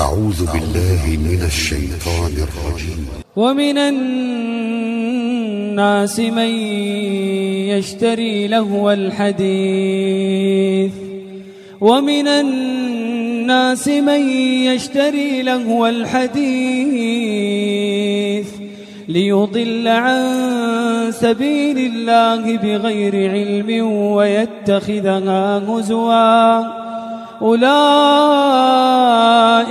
أعوذ بالله من الشيطان الرجيم. ومن الناس من يشتري لهو الحديث. ومن الناس من يشتري لهو الحديث. ليضل عن سبيل الله بغير علم ويتخذها هزوا. أولئك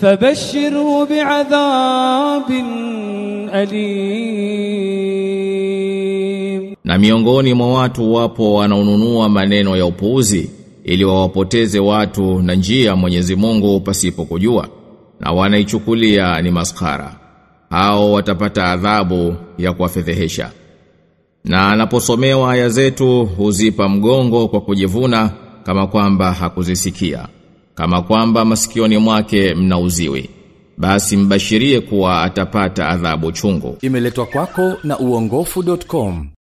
فبشره بعذاب أليم Na miongoni mwa watu wapo wanaonunua maneno ya upuuzi ili wawapoteze watu na njia ya Mwenyezi Mungu pasipo kujua na wanaichukulia ni maskara. Hao watapata adhabu ya kuwafedhehesha. Na anaposomewa aya zetu huzipa mgongo kwa kujivuna kama kwamba hakuzisikia. Kama kwamba masikioni mwake mnauziwi. Basi mbashirie kuwa atapata adhabu chungu. Imeletwa kwako na uongofu.com.